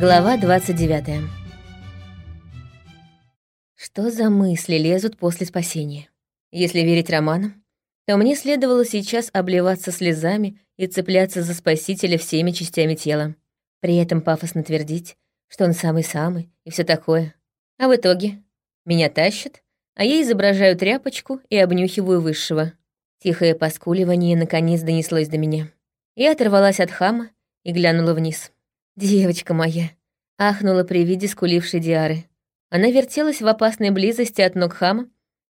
Глава 29. Что за мысли лезут после спасения? Если верить романам, то мне следовало сейчас обливаться слезами и цепляться за спасителя всеми частями тела. При этом пафосно твердить, что он самый-самый и все такое. А в итоге меня тащат, а я изображаю тряпочку и обнюхиваю высшего. Тихое поскуливание наконец донеслось до меня. Я оторвалась от хама и глянула вниз. «Девочка моя!» — ахнула при виде скулившей Диары. Она вертелась в опасной близости от ног хама,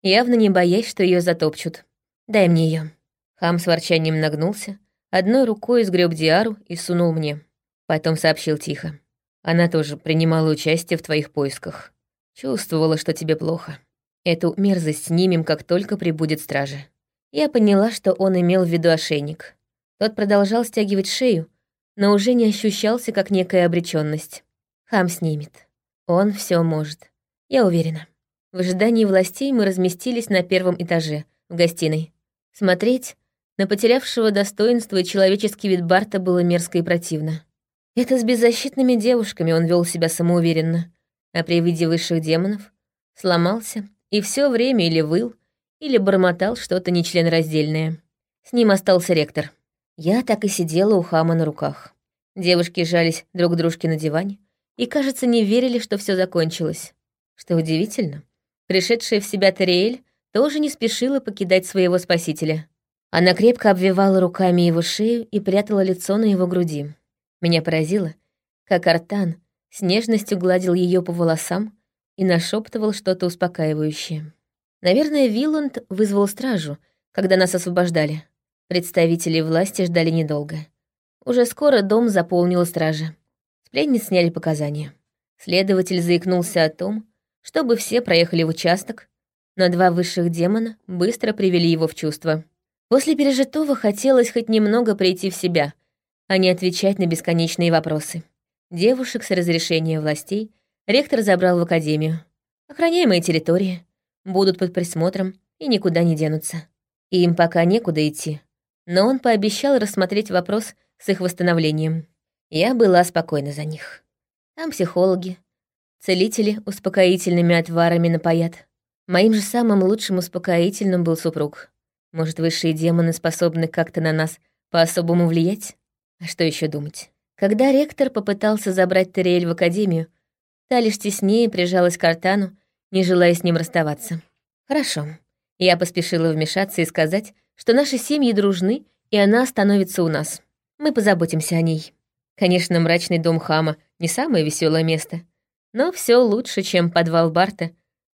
явно не боясь, что ее затопчут. «Дай мне ее. Хам с ворчанием нагнулся, одной рукой сгреб Диару и сунул мне. Потом сообщил тихо. «Она тоже принимала участие в твоих поисках. Чувствовала, что тебе плохо. Эту мерзость снимем, как только прибудет стража». Я поняла, что он имел в виду ошейник. Тот продолжал стягивать шею, но уже не ощущался как некая обреченность. Хам снимет. Он все может. Я уверена. В ожидании властей мы разместились на первом этаже, в гостиной. Смотреть на потерявшего достоинство человеческий вид Барта было мерзко и противно. Это с беззащитными девушками он вел себя самоуверенно, а при виде высших демонов сломался и все время или выл, или бормотал что-то нечленораздельное. С ним остался ректор. Я так и сидела у хама на руках. Девушки жались друг к дружке на диване и, кажется, не верили, что все закончилось. Что удивительно, пришедшая в себя Тариэль тоже не спешила покидать своего спасителя. Она крепко обвивала руками его шею и прятала лицо на его груди. Меня поразило, как Артан с нежностью гладил ее по волосам и нашептывал что-то успокаивающее. Наверное, Виланд вызвал стражу, когда нас освобождали. Представители власти ждали недолго. Уже скоро дом заполнила стража. С пленниц сняли показания. Следователь заикнулся о том, чтобы все проехали в участок, но два высших демона быстро привели его в чувство. После пережитого хотелось хоть немного прийти в себя, а не отвечать на бесконечные вопросы. Девушек с разрешения властей ректор забрал в академию. Охраняемые территории будут под присмотром и никуда не денутся. им пока некуда идти но он пообещал рассмотреть вопрос с их восстановлением. Я была спокойна за них. Там психологи, целители успокоительными отварами напоят. Моим же самым лучшим успокоительным был супруг. Может, высшие демоны способны как-то на нас по-особому влиять? А что еще думать? Когда ректор попытался забрать Терриэль в академию, та лишь теснее прижалась к Артану, не желая с ним расставаться. Хорошо. Я поспешила вмешаться и сказать, что наши семьи дружны, и она становится у нас. Мы позаботимся о ней. Конечно, мрачный дом Хама не самое веселое место, но все лучше, чем подвал Барта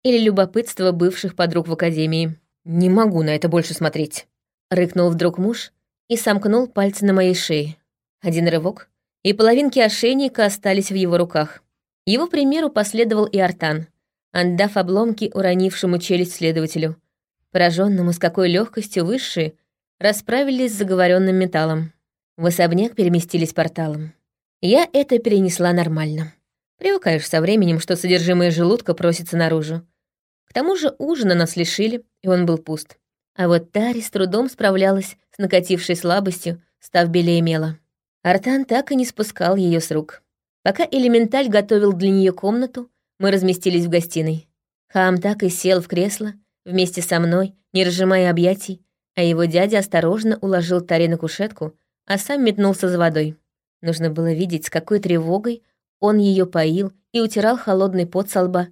или любопытство бывших подруг в академии. «Не могу на это больше смотреть», — рыкнул вдруг муж и сомкнул пальцы на моей шее. Один рывок, и половинки ошейника остались в его руках. Его примеру последовал и Артан, отдав обломки уронившему челюсть следователю, пораженному, с какой легкостью высшие расправились с заговоренным металлом. В особняк переместились порталом. Я это перенесла нормально. Привыкаешь со временем, что содержимое желудка просится наружу. К тому же ужина нас лишили, и он был пуст. А вот Тари с трудом справлялась с накатившей слабостью, став белее мела. Артан так и не спускал ее с рук. Пока элементаль готовил для нее комнату, мы разместились в гостиной. Хам так и сел в кресло, вместе со мной, не разжимая объятий, а его дядя осторожно уложил Тари на кушетку, а сам метнулся за водой. Нужно было видеть, с какой тревогой он ее поил и утирал холодный пот со лба,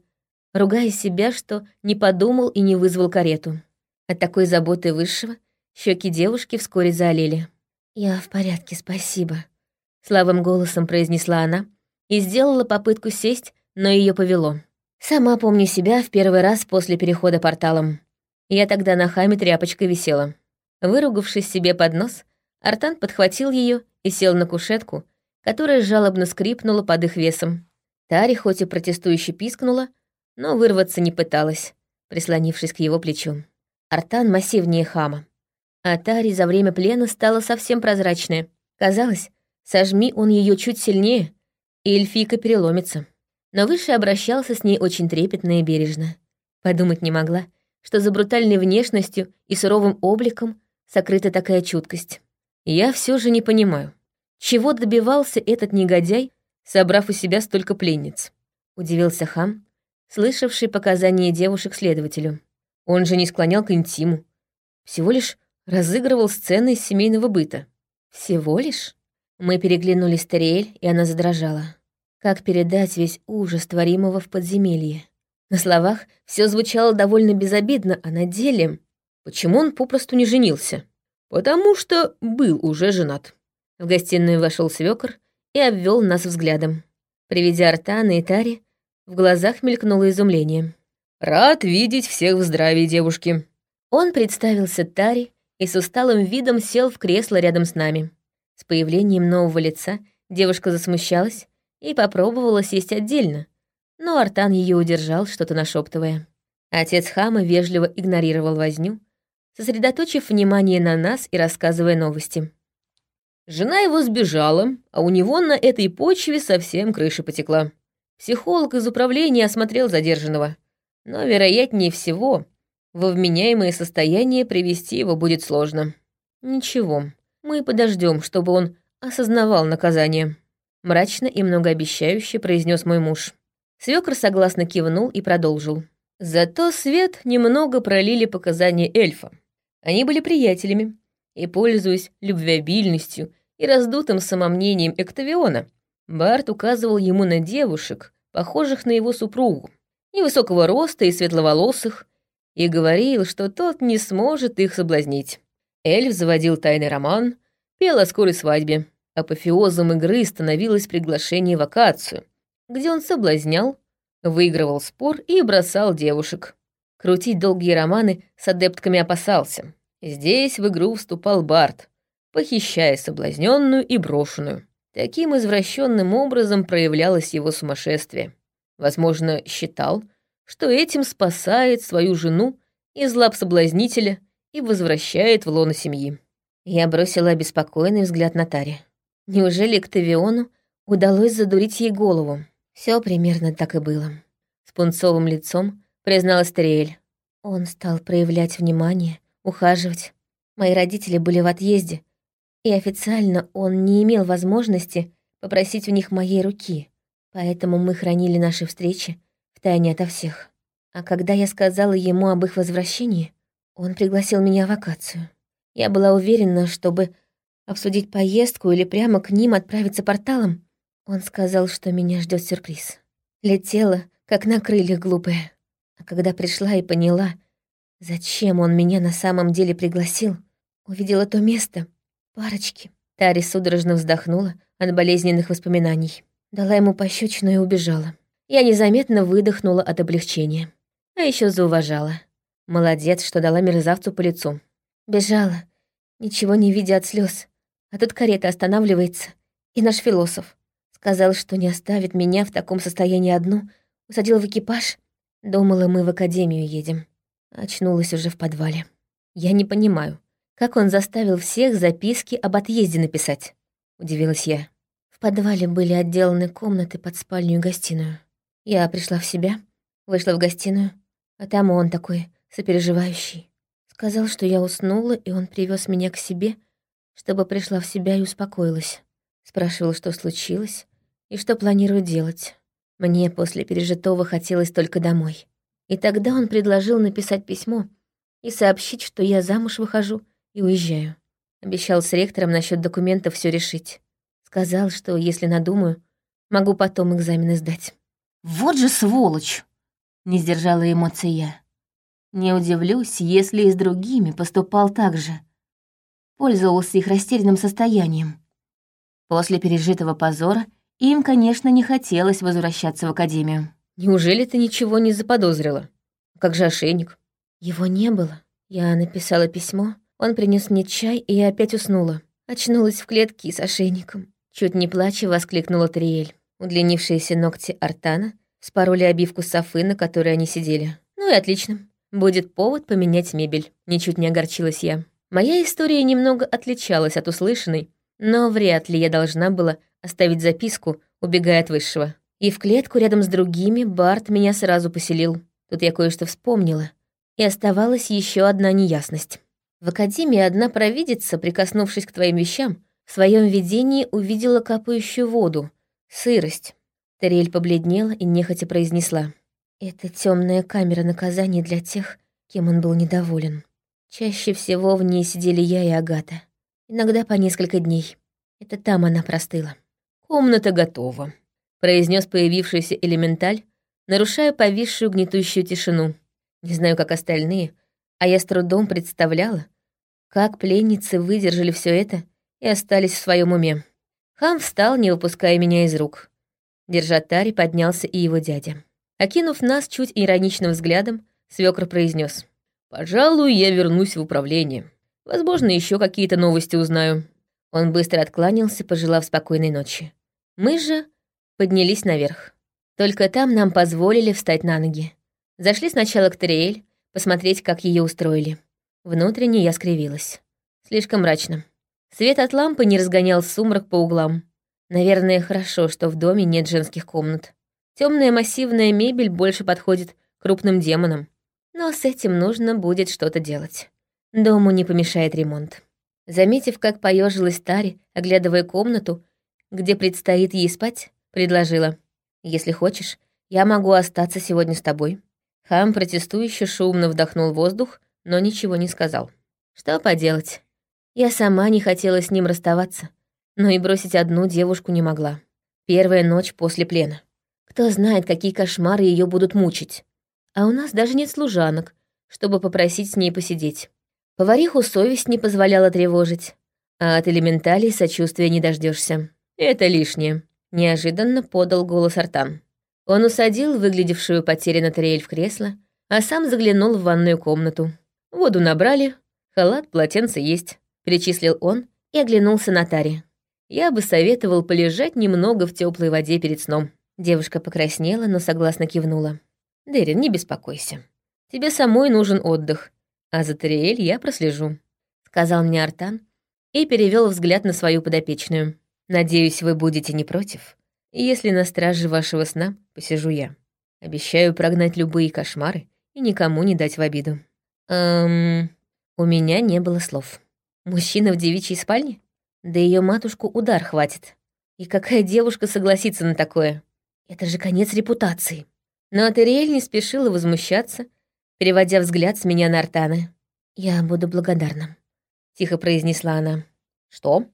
ругая себя, что не подумал и не вызвал карету. От такой заботы высшего щеки девушки вскоре заолели. «Я в порядке, спасибо», — слабым голосом произнесла она и сделала попытку сесть, но ее повело. Сама помню себя в первый раз после перехода порталом. Я тогда на хаме тряпочкой висела. Выругавшись себе под нос, Артан подхватил ее и сел на кушетку, которая жалобно скрипнула под их весом. Тари хоть и протестующе пискнула, но вырваться не пыталась, прислонившись к его плечу. Артан массивнее хама. А Тари за время плена стала совсем прозрачная. Казалось, сожми он ее чуть сильнее, и эльфийка переломится но Выше обращался с ней очень трепетно и бережно. Подумать не могла, что за брутальной внешностью и суровым обликом сокрыта такая чуткость. Я все же не понимаю, чего добивался этот негодяй, собрав у себя столько пленниц? Удивился хам, слышавший показания девушек следователю. Он же не склонял к интиму. Всего лишь разыгрывал сцены из семейного быта. Всего лишь? Мы переглянулись с Тариэль, и она задрожала. Как передать весь ужас творимого в подземелье? На словах все звучало довольно безобидно, а на деле... Почему он попросту не женился? Потому что был уже женат. В гостиную вошел свекор и обвел нас взглядом. Приведя Артана и Тари, в глазах мелькнуло изумление. «Рад видеть всех в здравии, девушки». Он представился Тари и с усталым видом сел в кресло рядом с нами. С появлением нового лица девушка засмущалась и попробовала сесть отдельно, но Артан ее удержал, что-то нашептывая. Отец Хама вежливо игнорировал возню, сосредоточив внимание на нас и рассказывая новости. Жена его сбежала, а у него на этой почве совсем крыша потекла. Психолог из управления осмотрел задержанного. Но, вероятнее всего, во вменяемое состояние привести его будет сложно. Ничего, мы подождем, чтобы он осознавал наказание. Мрачно и многообещающе произнес мой муж. Свекр согласно кивнул и продолжил. Зато свет немного пролили показания эльфа. Они были приятелями, и, пользуясь любвеобильностью и раздутым самомнением Эктавиона, Барт указывал ему на девушек, похожих на его супругу, невысокого роста и светловолосых, и говорил, что тот не сможет их соблазнить. Эльф заводил тайный роман, пел о скорой свадьбе. Апофеозом игры становилось приглашение в акацию, где он соблазнял, выигрывал спор и бросал девушек. Крутить долгие романы с адептками опасался. Здесь в игру вступал Барт, похищая соблазненную и брошенную. Таким извращенным образом проявлялось его сумасшествие. Возможно, считал, что этим спасает свою жену из лап соблазнителя и возвращает в лоно семьи. Я бросила обеспокоенный взгляд на Таре. Неужели к Тавиону удалось задурить ей голову? Все примерно так и было. С пунцовым лицом призналась Тариэль. Он стал проявлять внимание, ухаживать. Мои родители были в отъезде, и официально он не имел возможности попросить у них моей руки, поэтому мы хранили наши встречи в тайне ото всех. А когда я сказала ему об их возвращении, он пригласил меня в вакацию. Я была уверена, чтобы обсудить поездку или прямо к ним отправиться порталом, он сказал, что меня ждет сюрприз. Летела, как на крыльях глупая. А когда пришла и поняла, зачем он меня на самом деле пригласил, увидела то место, парочки. Тари судорожно вздохнула от болезненных воспоминаний. Дала ему пощечину и убежала. Я незаметно выдохнула от облегчения. А еще зауважала. Молодец, что дала мерзавцу по лицу. Бежала, ничего не видя от слез. А тут карета останавливается, и наш философ. Сказал, что не оставит меня в таком состоянии одну, усадил в экипаж Думала, мы в академию едем. Очнулась уже в подвале. Я не понимаю, как он заставил всех записки об отъезде написать? Удивилась я. В подвале были отделаны комнаты под спальню и гостиную. Я пришла в себя, вышла в гостиную, а там он такой, сопереживающий. Сказал, что я уснула, и он привез меня к себе, чтобы пришла в себя и успокоилась. Спрашивал, что случилось и что планирую делать. Мне после пережитого хотелось только домой. И тогда он предложил написать письмо и сообщить, что я замуж выхожу и уезжаю. Обещал с ректором насчет документов все решить. Сказал, что если надумаю, могу потом экзамены сдать. «Вот же сволочь!» — не сдержала эмоций я. Не удивлюсь, если и с другими поступал так же. Пользовался их растерянным состоянием. После пережитого позора — им, конечно, не хотелось возвращаться в академию. «Неужели ты ничего не заподозрила? Как же ошейник?» Его не было. Я написала письмо, он принес мне чай, и я опять уснула. Очнулась в клетке с ошейником. Чуть не плача воскликнула Триэль. Удлинившиеся ногти Артана спороли обивку софы, на которой они сидели. «Ну и отлично. Будет повод поменять мебель». Ничуть не огорчилась я. Моя история немного отличалась от услышанной, но вряд ли я должна была оставить записку, убегая от высшего. И в клетку рядом с другими Барт меня сразу поселил. Тут я кое-что вспомнила. И оставалась еще одна неясность. В академии одна провидица, прикоснувшись к твоим вещам, в своем видении увидела капающую воду, Сырость. Терель побледнела и нехотя произнесла. Это темная камера наказания для тех, кем он был недоволен. Чаще всего в ней сидели я и Агата. Иногда по несколько дней. Это там она простыла. «Комната готова», — произнес появившийся элементаль, нарушая повисшую гнетущую тишину. Не знаю, как остальные, а я с трудом представляла, как пленницы выдержали все это и остались в своем уме. Хам встал, не выпуская меня из рук. Держа Тари, поднялся и его дядя. Окинув нас чуть ироничным взглядом, свекр произнес: «Пожалуй, я вернусь в управление. Возможно, еще какие-то новости узнаю». Он быстро откланялся, пожелав спокойной ночи. Мы же поднялись наверх. Только там нам позволили встать на ноги. Зашли сначала к Тариэль, посмотреть, как ее устроили. Внутренне я скривилась. Слишком мрачно. Свет от лампы не разгонял сумрак по углам. Наверное, хорошо, что в доме нет женских комнат. Темная массивная мебель больше подходит крупным демонам. Но с этим нужно будет что-то делать. Дому не помешает ремонт. Заметив, как поежилась Тари, оглядывая комнату, где предстоит ей спать, предложила. «Если хочешь, я могу остаться сегодня с тобой». Хам протестующе шумно вдохнул воздух, но ничего не сказал. Что поделать? Я сама не хотела с ним расставаться, но и бросить одну девушку не могла. Первая ночь после плена. Кто знает, какие кошмары ее будут мучить. А у нас даже нет служанок, чтобы попросить с ней посидеть. Повариху совесть не позволяла тревожить, а от элементалей сочувствия не дождешься. Это лишнее. Неожиданно подал голос Артан. Он усадил выглядевшую потерянно Тариэль в кресло, а сам заглянул в ванную комнату. Воду набрали, халат, полотенце есть, перечислил он и оглянулся на Таре. Я бы советовал полежать немного в теплой воде перед сном. Девушка покраснела, но согласно кивнула. Дерин, не беспокойся. Тебе самой нужен отдых, а за Тариэль я прослежу», — сказал мне Артан и перевел взгляд на свою подопечную. «Надеюсь, вы будете не против, если на страже вашего сна посижу я. Обещаю прогнать любые кошмары и никому не дать в обиду». «Эм...» У меня не было слов. Мужчина в девичьей спальне? Да ее матушку удар хватит. И какая девушка согласится на такое? Это же конец репутации. Но Атериэль не спешила возмущаться, переводя взгляд с меня на Артана. «Я буду благодарна», — тихо произнесла она. «Что?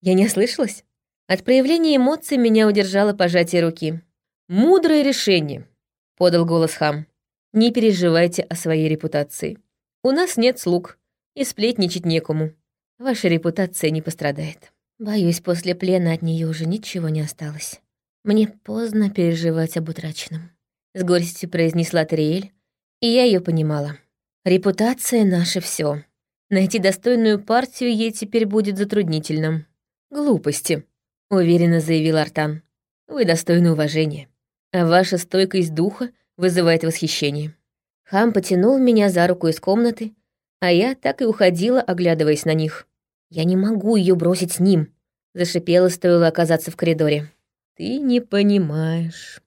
Я не ослышалась?» От проявления эмоций меня удержало пожатие руки. «Мудрое решение», — подал голос Хам. «Не переживайте о своей репутации. У нас нет слуг, и сплетничать некому. Ваша репутация не пострадает. Боюсь, после плена от нее уже ничего не осталось. Мне поздно переживать об утраченном. С горестью произнесла Тариэль, и я ее понимала. Репутация — наше все. Найти достойную партию ей теперь будет затруднительным. Глупости, уверенно заявил Артан. Вы достойны уважения. А ваша стойкость духа вызывает восхищение. Хам потянул меня за руку из комнаты, а я так и уходила, оглядываясь на них. Я не могу ее бросить с ним, зашипела, стоило оказаться в коридоре. Ты не понимаешь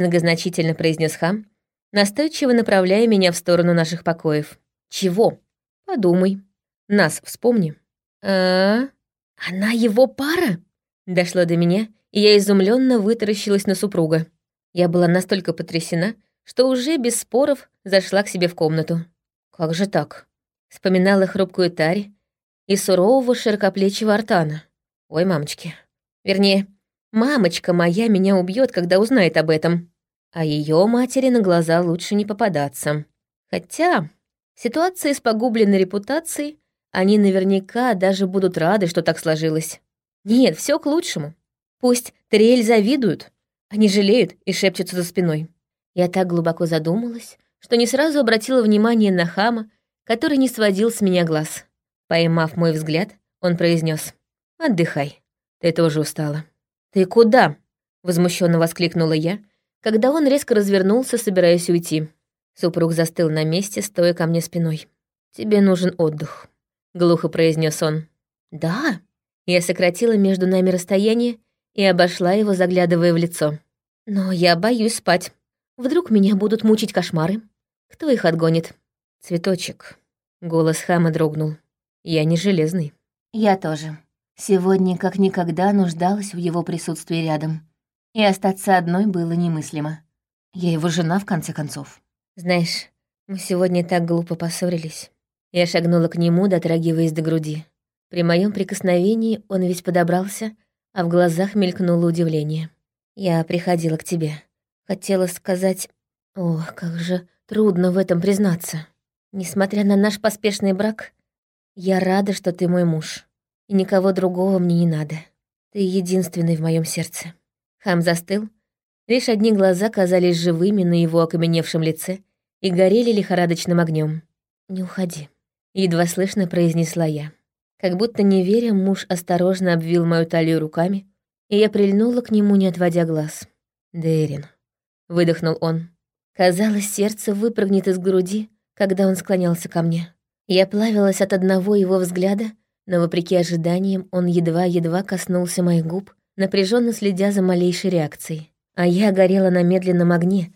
многозначительно произнес хам, настойчиво направляя меня в сторону наших покоев. Чего? Подумай. Нас вспомни. А, она его пара? Дошло до меня, и я изумленно вытаращилась на супруга. Я была настолько потрясена, что уже без споров зашла к себе в комнату. Как же так? Вспоминала хрупкую Тари и сурового широкоплечего Артана. Ой, мамочки. Вернее, Мамочка моя меня убьет, когда узнает об этом. А ее матери на глаза лучше не попадаться. Хотя ситуация с погубленной репутацией, они наверняка даже будут рады, что так сложилось. Нет, все к лучшему. Пусть Триэль завидуют, они жалеют и шепчутся за спиной. Я так глубоко задумалась, что не сразу обратила внимание на хама, который не сводил с меня глаз. Поймав мой взгляд, он произнес: «Отдыхай, ты тоже устала». «Ты куда?» — возмущенно воскликнула я, когда он резко развернулся, собираясь уйти. Супруг застыл на месте, стоя ко мне спиной. «Тебе нужен отдых», — глухо произнес он. «Да?» Я сократила между нами расстояние и обошла его, заглядывая в лицо. «Но я боюсь спать. Вдруг меня будут мучить кошмары? Кто их отгонит?» «Цветочек». Голос Хама дрогнул. «Я не железный». «Я тоже», Сегодня как никогда нуждалась в его присутствии рядом. И остаться одной было немыслимо. Я его жена, в конце концов. Знаешь, мы сегодня так глупо поссорились. Я шагнула к нему, дотрагиваясь до груди. При моем прикосновении он весь подобрался, а в глазах мелькнуло удивление. Я приходила к тебе. Хотела сказать... Ох, как же трудно в этом признаться. Несмотря на наш поспешный брак, я рада, что ты мой муж. И никого другого мне не надо. Ты единственный в моем сердце. Хам застыл. Лишь одни глаза казались живыми на его окаменевшем лице и горели лихорадочным огнем. «Не уходи», — едва слышно произнесла я. Как будто не веря, муж осторожно обвил мою талию руками, и я прильнула к нему, не отводя глаз. «Дэрин», — выдохнул он. Казалось, сердце выпрыгнет из груди, когда он склонялся ко мне. Я плавилась от одного его взгляда, но, вопреки ожиданиям, он едва-едва коснулся моих губ, напряженно следя за малейшей реакцией. А я горела на медленном огне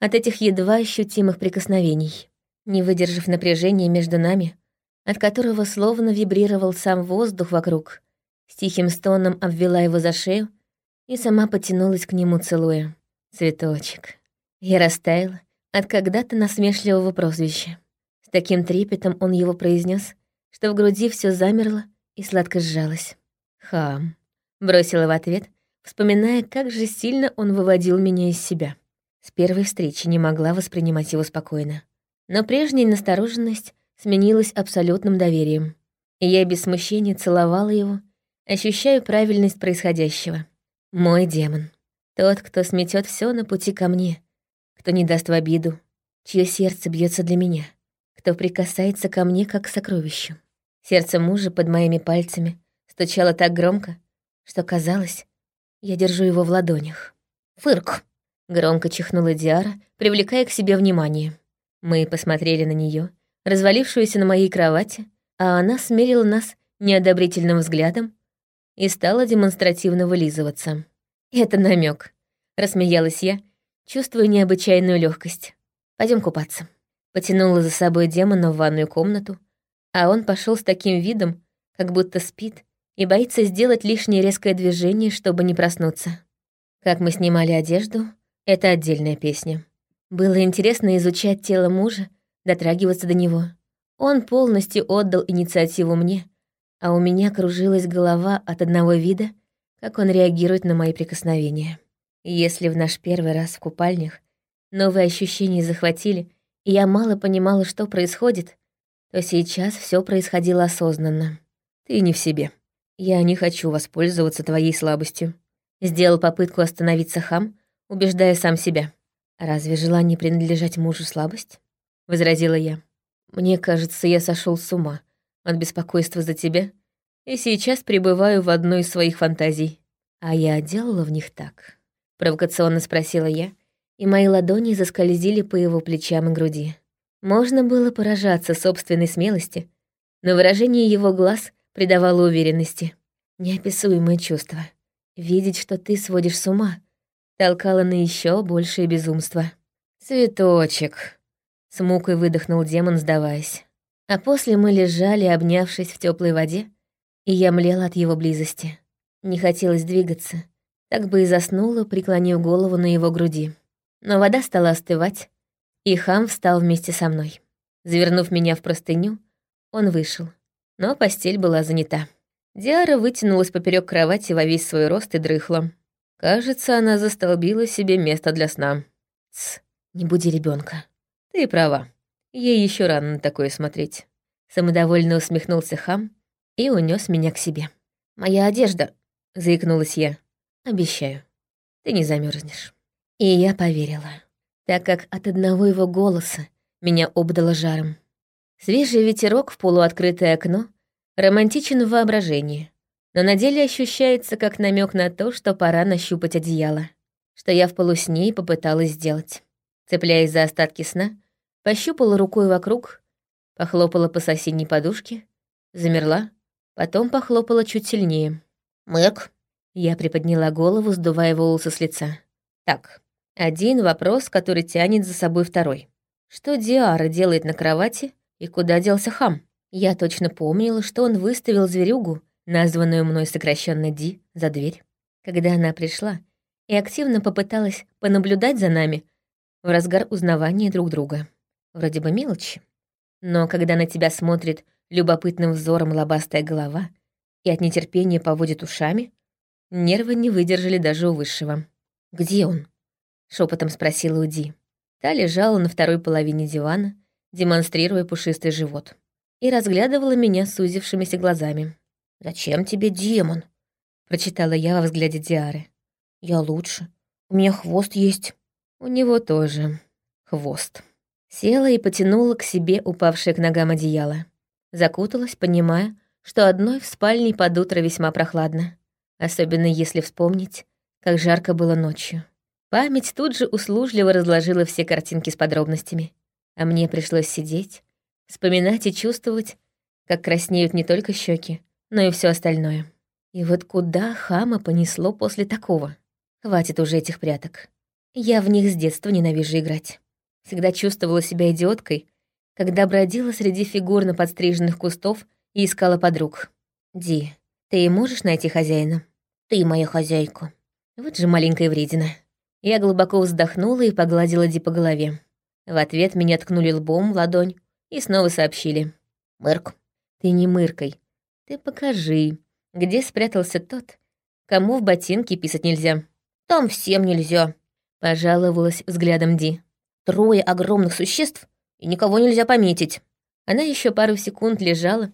от этих едва ощутимых прикосновений. Не выдержав напряжения между нами, от которого словно вибрировал сам воздух вокруг, с тихим стоном обвела его за шею и сама потянулась к нему, целуя. Цветочек. Я растаяла от когда-то насмешливого прозвища. С таким трепетом он его произнес, что в груди все замерло и сладко сжалось. «Хам», — бросила в ответ, вспоминая, как же сильно он выводил меня из себя. С первой встречи не могла воспринимать его спокойно. Но прежняя настороженность сменилась абсолютным доверием. И я без смущения целовала его, ощущая правильность происходящего. Мой демон. Тот, кто сметет все на пути ко мне, кто не даст в обиду, чье сердце бьется для меня кто прикасается ко мне как к сокровищу. Сердце мужа под моими пальцами стучало так громко, что казалось, я держу его в ладонях. «Фырк!» — громко чихнула Диара, привлекая к себе внимание. Мы посмотрели на нее, развалившуюся на моей кровати, а она смерила нас неодобрительным взглядом и стала демонстративно вылизываться. «Это намек, рассмеялась я, чувствуя необычайную легкость. Пойдем купаться» потянула за собой демона в ванную комнату, а он пошел с таким видом, как будто спит и боится сделать лишнее резкое движение, чтобы не проснуться. Как мы снимали одежду, это отдельная песня. Было интересно изучать тело мужа, дотрагиваться до него. Он полностью отдал инициативу мне, а у меня кружилась голова от одного вида, как он реагирует на мои прикосновения. если в наш первый раз в купальнях новые ощущения захватили и я мало понимала, что происходит, то сейчас все происходило осознанно. Ты не в себе. Я не хочу воспользоваться твоей слабостью. Сделал попытку остановиться хам, убеждая сам себя. «Разве желание принадлежать мужу слабость?» — возразила я. «Мне кажется, я сошел с ума от беспокойства за тебя и сейчас пребываю в одной из своих фантазий. А я делала в них так?» — провокационно спросила я, и мои ладони заскользили по его плечам и груди. Можно было поражаться собственной смелости, но выражение его глаз придавало уверенности. Неописуемое чувство. Видеть, что ты сводишь с ума, толкало на еще большее безумство. «Цветочек», — с мукой выдохнул демон, сдаваясь. А после мы лежали, обнявшись в теплой воде, и я млела от его близости. Не хотелось двигаться, так бы и заснула, преклонив голову на его груди. Но вода стала остывать, и хам встал вместе со мной. Завернув меня в простыню, он вышел. Но постель была занята. Диара вытянулась поперек кровати во весь свой рост и дрыхла. Кажется, она застолбила себе место для сна. Тс, не буди ребенка. Ты права. Ей еще рано на такое смотреть. Самодовольно усмехнулся хам и унес меня к себе. «Моя одежда», — заикнулась я. «Обещаю, ты не замерзнешь. И я поверила, так как от одного его голоса меня обдало жаром. Свежий ветерок в полуоткрытое окно романтичен в воображении, но на деле ощущается как намек на то, что пора нащупать одеяло, что я в полусне и попыталась сделать. Цепляясь за остатки сна, пощупала рукой вокруг, похлопала по соседней подушке, замерла, потом похлопала чуть сильнее. «Мэг!» Я приподняла голову, сдувая волосы с лица. «Так, один вопрос, который тянет за собой второй. Что Диара делает на кровати и куда делся хам? Я точно помнила, что он выставил зверюгу, названную мной сокращенно Ди, за дверь. Когда она пришла, и активно попыталась понаблюдать за нами в разгар узнавания друг друга. Вроде бы мелочи, но когда на тебя смотрит любопытным взором лобастая голова и от нетерпения поводит ушами, нервы не выдержали даже у высшего. «Где он?» — шепотом спросила Уди. Та лежала на второй половине дивана, демонстрируя пушистый живот, и разглядывала меня сузившимися глазами. «Зачем тебе демон?» — прочитала я во взгляде Диары. «Я лучше. У меня хвост есть». «У него тоже хвост». Села и потянула к себе упавшее к ногам одеяло. Закуталась, понимая, что одной в спальне под утро весьма прохладно. Особенно если вспомнить, как жарко было ночью. Память тут же услужливо разложила все картинки с подробностями. А мне пришлось сидеть, вспоминать и чувствовать, как краснеют не только щеки, но и все остальное. И вот куда хама понесло после такого? Хватит уже этих пряток. Я в них с детства ненавижу играть. Всегда чувствовала себя идиоткой, когда бродила среди фигурно подстриженных кустов и искала подруг. «Ди, ты можешь найти хозяина?» «Ты моя хозяйка». Вот же маленькая вредина. Я глубоко вздохнула и погладила Ди по голове. В ответ меня ткнули лбом в ладонь и снова сообщили. «Мырк». «Ты не мыркой. Ты покажи, где спрятался тот, кому в ботинки писать нельзя». «Там всем нельзя», — пожаловалась взглядом Ди. Трое огромных существ, и никого нельзя пометить. Она еще пару секунд лежала,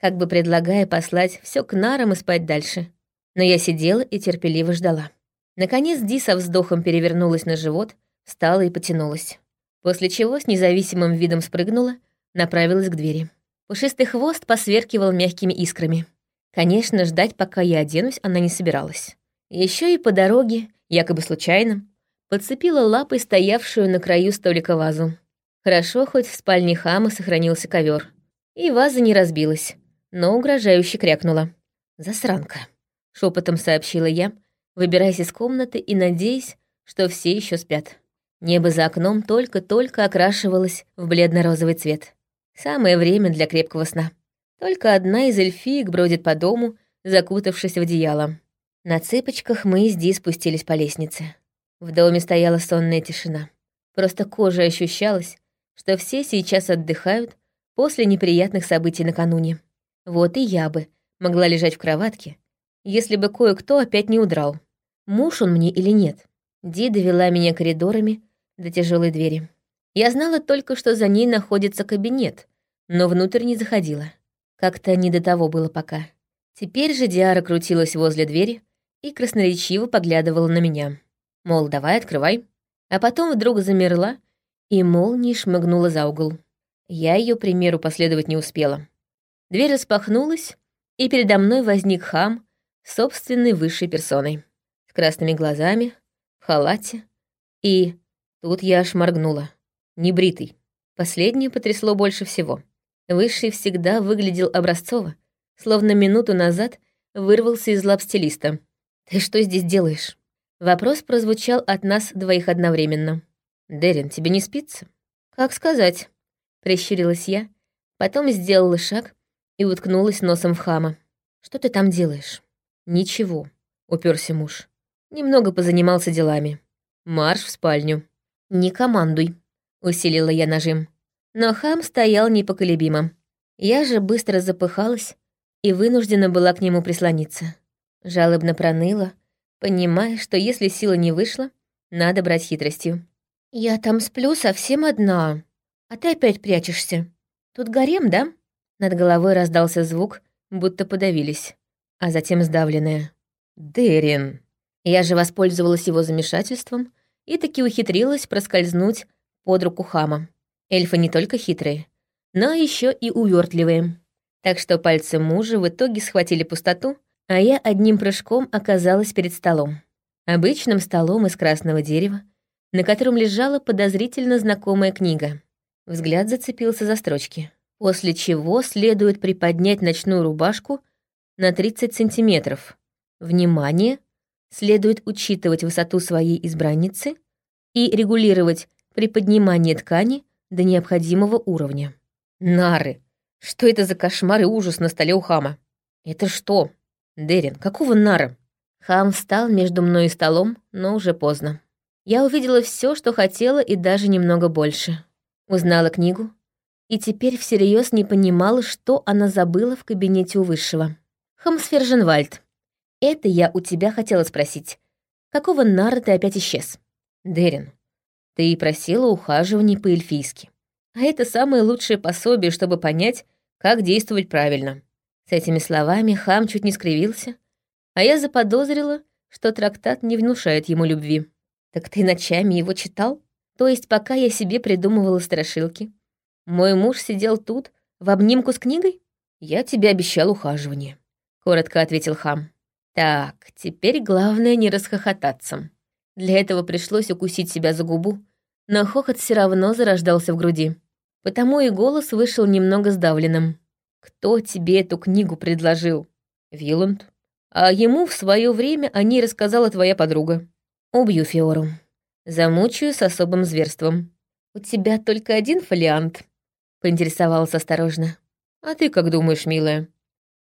как бы предлагая послать все к нарам и спать дальше. Но я сидела и терпеливо ждала. Наконец Ди со вздохом перевернулась на живот, встала и потянулась. После чего с независимым видом спрыгнула, направилась к двери. Пушистый хвост посверкивал мягкими искрами. Конечно, ждать, пока я оденусь, она не собиралась. Еще и по дороге, якобы случайно, подцепила лапой стоявшую на краю столика вазу. Хорошо, хоть в спальне хама сохранился ковер. И ваза не разбилась, но угрожающе крякнула. «Засранка», — шепотом сообщила я, выбираясь из комнаты и надеясь, что все еще спят. Небо за окном только-только окрашивалось в бледно-розовый цвет. Самое время для крепкого сна. Только одна из эльфиек бродит по дому, закутавшись в одеяло. На цыпочках мы с Ди спустились по лестнице. В доме стояла сонная тишина. Просто кожа ощущалась, что все сейчас отдыхают после неприятных событий накануне. Вот и я бы могла лежать в кроватке, если бы кое-кто опять не удрал. Муж он мне или нет? Ди довела меня коридорами до тяжелой двери. Я знала только, что за ней находится кабинет, но внутрь не заходила. Как-то не до того было пока. Теперь же Диара крутилась возле двери и красноречиво поглядывала на меня. Мол, давай, открывай. А потом вдруг замерла и молнией шмыгнула за угол. Я ее примеру последовать не успела. Дверь распахнулась, и передо мной возник хам собственной высшей персоной. Красными глазами, в халате. И тут я аж моргнула. Небритый. Последнее потрясло больше всего. Высший всегда выглядел образцово, словно минуту назад вырвался из лап стилиста. «Ты что здесь делаешь?» Вопрос прозвучал от нас двоих одновременно. «Дерин, тебе не спится?» «Как сказать?» — прищурилась я, потом сделала шаг и уткнулась носом в хама. «Что ты там делаешь?» «Ничего», — уперся муж. Немного позанимался делами. «Марш в спальню». «Не командуй», — усилила я нажим. Но хам стоял непоколебимо. Я же быстро запыхалась и вынуждена была к нему прислониться. Жалобно проныла, понимая, что если сила не вышла, надо брать хитростью. «Я там сплю совсем одна, а ты опять прячешься. Тут гарем, да?» Над головой раздался звук, будто подавились, а затем сдавленное. «Дерин!» Я же воспользовалась его замешательством и таки ухитрилась проскользнуть под руку хама. Эльфы не только хитрые, но еще и увертливые. Так что пальцы мужа в итоге схватили пустоту а я одним прыжком оказалась перед столом. Обычным столом из красного дерева, на котором лежала подозрительно знакомая книга. Взгляд зацепился за строчки. После чего следует приподнять ночную рубашку на 30 сантиметров. Внимание! Следует учитывать высоту своей избранницы и регулировать приподнимание ткани до необходимого уровня. Нары! Что это за кошмар и ужас на столе у хама? Это что, Дерин, какого нара? Хам встал между мной и столом, но уже поздно. Я увидела все, что хотела, и даже немного больше. Узнала книгу, и теперь всерьез не понимала, что она забыла в кабинете у высшего. «Хамсферженвальд, это я у тебя хотела спросить. Какого нара ты опять исчез?» «Дерин, ты просила ухаживаний по-эльфийски. А это самое лучшее пособие, чтобы понять, как действовать правильно». С этими словами хам чуть не скривился, а я заподозрила, что трактат не внушает ему любви. «Так ты ночами его читал? То есть пока я себе придумывала страшилки, мой муж сидел тут, в обнимку с книгой? Я тебе обещал ухаживание», — коротко ответил хам. «Так, теперь главное не расхохотаться». Для этого пришлось укусить себя за губу, но хохот все равно зарождался в груди. Потому и голос вышел немного сдавленным. «Кто тебе эту книгу предложил?» «Виланд. А ему в свое время о ней рассказала твоя подруга. Убью Фиору. Замучаю с особым зверством. У тебя только один фолиант?» Поинтересовался осторожно. «А ты как думаешь, милая?»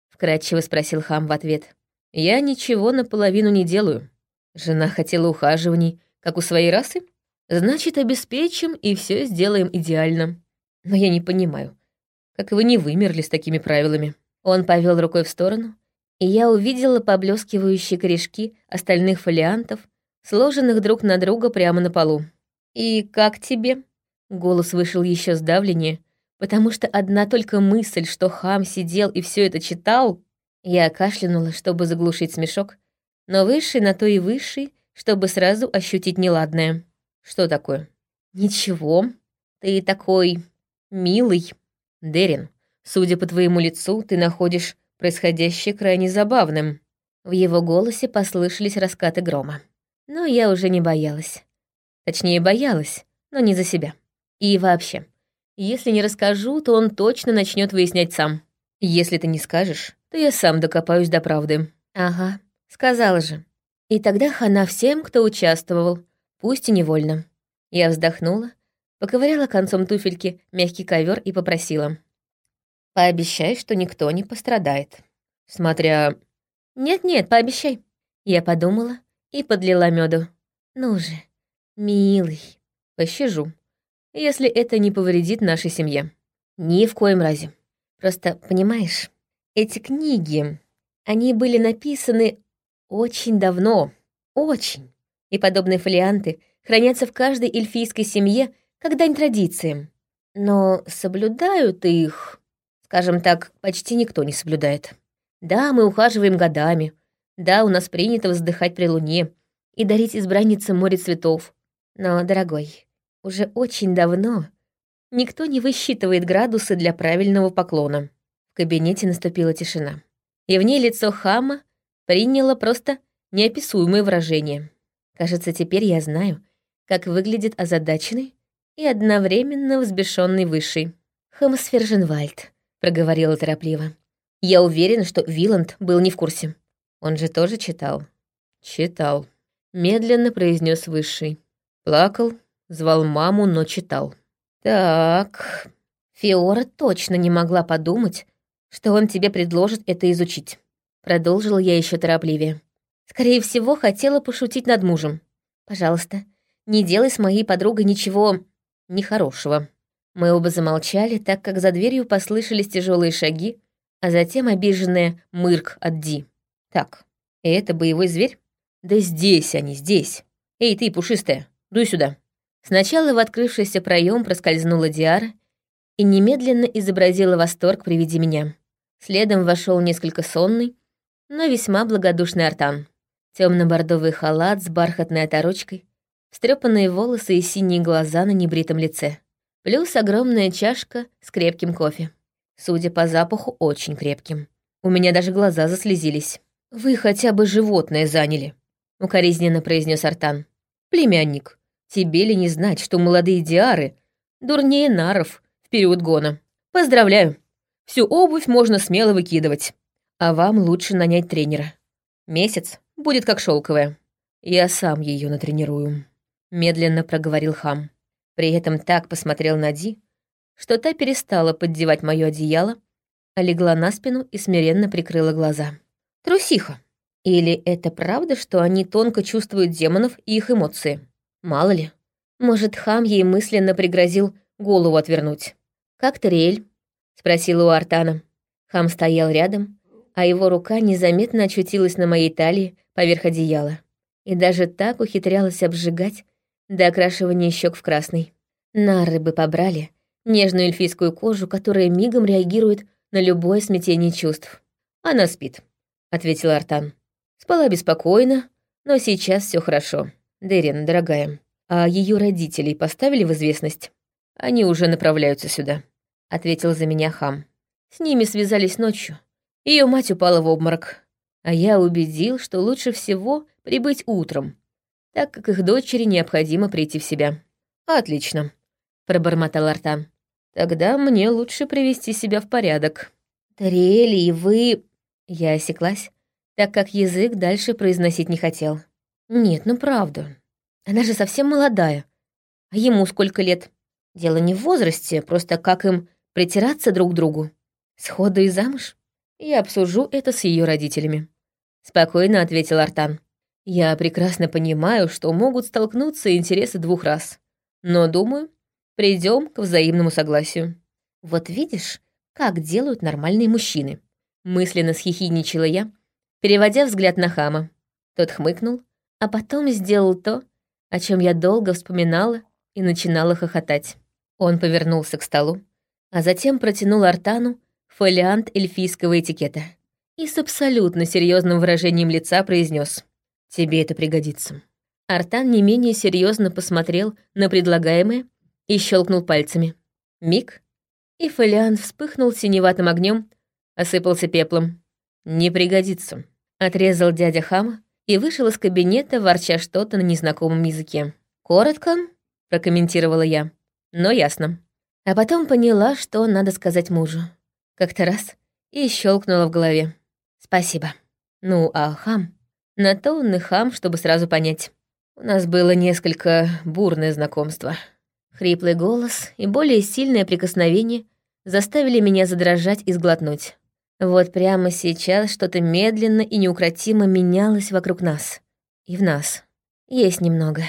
Вкратчиво спросил хам в ответ. «Я ничего наполовину не делаю. Жена хотела ухаживаний, как у своей расы? Значит, обеспечим и все сделаем идеально. Но я не понимаю, как вы не вымерли с такими правилами?» Он повел рукой в сторону, и я увидела поблескивающие корешки остальных фолиантов, сложенных друг на друга прямо на полу. «И как тебе?» Голос вышел еще сдавленнее, потому что одна только мысль, что хам сидел и все это читал, я кашлянула, чтобы заглушить смешок, но высший на то и высший, чтобы сразу ощутить неладное. Что такое? Ничего, ты такой милый. Дерин, судя по твоему лицу, ты находишь происходящее крайне забавным. В его голосе послышались раскаты грома. Но я уже не боялась. Точнее, боялась, но не за себя. И вообще, если не расскажу, то он точно начнет выяснять сам. Если ты не скажешь, то я сам докопаюсь до правды. Ага, сказала же. И тогда хана всем, кто участвовал, пусть и невольно. Я вздохнула, поковыряла концом туфельки мягкий ковер и попросила. «Пообещай, что никто не пострадает». Смотря... «Нет-нет, пообещай». Я подумала и подлила меду. «Ну же, милый, пощажу если это не повредит нашей семье. Ни в коем разе. Просто, понимаешь, эти книги, они были написаны очень давно. Очень. И подобные фолианты хранятся в каждой эльфийской семье как дань традициям. Но соблюдают их, скажем так, почти никто не соблюдает. Да, мы ухаживаем годами. Да, у нас принято вздыхать при луне и дарить избраннице море цветов. Но, дорогой, уже очень давно никто не высчитывает градусы для правильного поклона. Кабинете наступила тишина. И в ней лицо хама приняло просто неописуемое выражение. Кажется, теперь я знаю, как выглядит озадаченный и одновременно взбешенный высший. «Хамсферженвальд», — проговорила торопливо. «Я уверена, что Виланд был не в курсе. Он же тоже читал». «Читал», — медленно произнес высший. Плакал, Звал маму, но читал. Так, Фиора точно не могла подумать, что он тебе предложит это изучить. Продолжила я еще торопливее. Скорее всего, хотела пошутить над мужем. Пожалуйста, не делай с моей подругой ничего нехорошего. Мы оба замолчали, так как за дверью послышались тяжелые шаги, а затем обиженная мырк от Ди. Так, это боевой зверь? Да здесь они, здесь. Эй, ты, пушистая, дуй сюда. Сначала в открывшийся проем проскользнула Диара и немедленно изобразила восторг при виде меня. Следом вошел несколько сонный, но весьма благодушный артан. Темно-бордовый халат с бархатной оторочкой, встрепанные волосы и синие глаза на небритом лице. Плюс огромная чашка с крепким кофе. Судя по запаху, очень крепким. У меня даже глаза заслезились. «Вы хотя бы животное заняли», — укоризненно произнес Артан. «Племянник, Тебе ли не знать, что молодые диары дурнее наров в период гона? Поздравляю. Всю обувь можно смело выкидывать. А вам лучше нанять тренера. Месяц будет как шелковая. Я сам ее натренирую. Медленно проговорил хам. При этом так посмотрел на Ди, что та перестала поддевать мое одеяло, а легла на спину и смиренно прикрыла глаза. Трусиха. Или это правда, что они тонко чувствуют демонов и их эмоции? Мало ли. Может, хам ей мысленно пригрозил голову отвернуть. «Как Тариэль?» — спросила у Артана. Хам стоял рядом, а его рука незаметно очутилась на моей талии поверх одеяла. И даже так ухитрялась обжигать до окрашивания щек в красный. Нары бы побрали нежную эльфийскую кожу, которая мигом реагирует на любое смятение чувств. «Она спит», — ответил Артан. «Спала беспокойно, но сейчас все хорошо. Дерин, дорогая, а ее родителей поставили в известность? Они уже направляются сюда», — ответил за меня хам. С ними связались ночью. Ее мать упала в обморок, а я убедил, что лучше всего прибыть утром, так как их дочери необходимо прийти в себя. «Отлично», — пробормотал Артан. «Тогда мне лучше привести себя в порядок». «Тариэли, и вы...» Я осеклась, так как язык дальше произносить не хотел. «Нет, ну правда. Она же совсем молодая. А ему сколько лет? Дело не в возрасте, просто как им притираться друг к другу. Сходу и замуж? Я обсужу это с ее родителями». Спокойно ответил Артан. «Я прекрасно понимаю, что могут столкнуться интересы двух раз. Но, думаю, придем к взаимному согласию. Вот видишь, как делают нормальные мужчины. Мысленно схихидничала я, переводя взгляд на хама. Тот хмыкнул, а потом сделал то, о чем я долго вспоминала и начинала хохотать. Он повернулся к столу, а затем протянул Артану фолиант эльфийского этикета и с абсолютно серьезным выражением лица произнес: «Тебе это пригодится». Артан не менее серьезно посмотрел на предлагаемое и щелкнул пальцами. Миг, и фолиант вспыхнул синеватым огнем, осыпался пеплом. «Не пригодится», — отрезал дядя Хама и вышел из кабинета, ворча что-то на незнакомом языке. «Коротко», — прокомментировала я, — «но ясно». А потом поняла, что надо сказать мужу. Как-то раз и щелкнула в голове. «Спасибо». Ну, а хам? На то он и хам, чтобы сразу понять. У нас было несколько бурное знакомство. Хриплый голос и более сильное прикосновение заставили меня задрожать и сглотнуть. Вот прямо сейчас что-то медленно и неукротимо менялось вокруг нас. И в нас. Есть немного.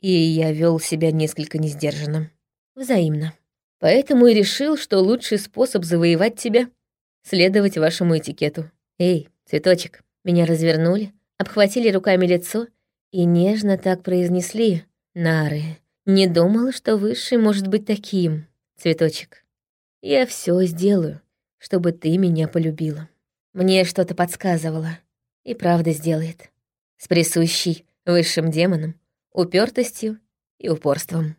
И я вел себя несколько несдержанным. Взаимно. Поэтому и решил, что лучший способ завоевать тебя — следовать вашему этикету. Эй, цветочек. Меня развернули, обхватили руками лицо и нежно так произнесли «Нары, не думала, что высший может быть таким, цветочек. Я все сделаю, чтобы ты меня полюбила. Мне что-то подсказывало. И правда сделает. С присущей высшим демоном, упертостью и упорством.